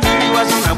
que vivas una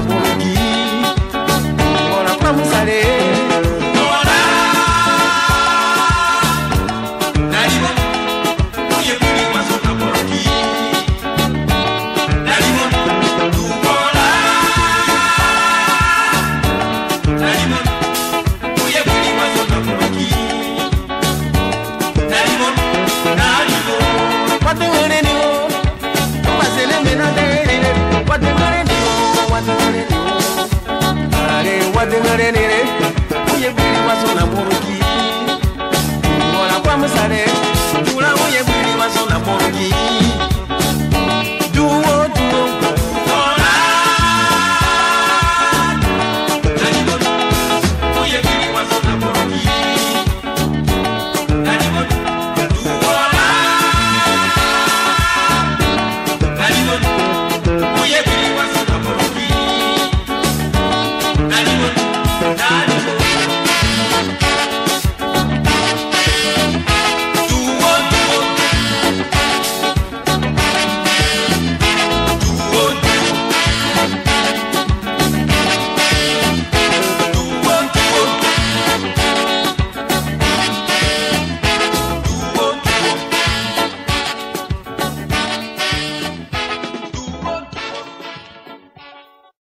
amor. gwadengere nere uye gwiri wasona murugi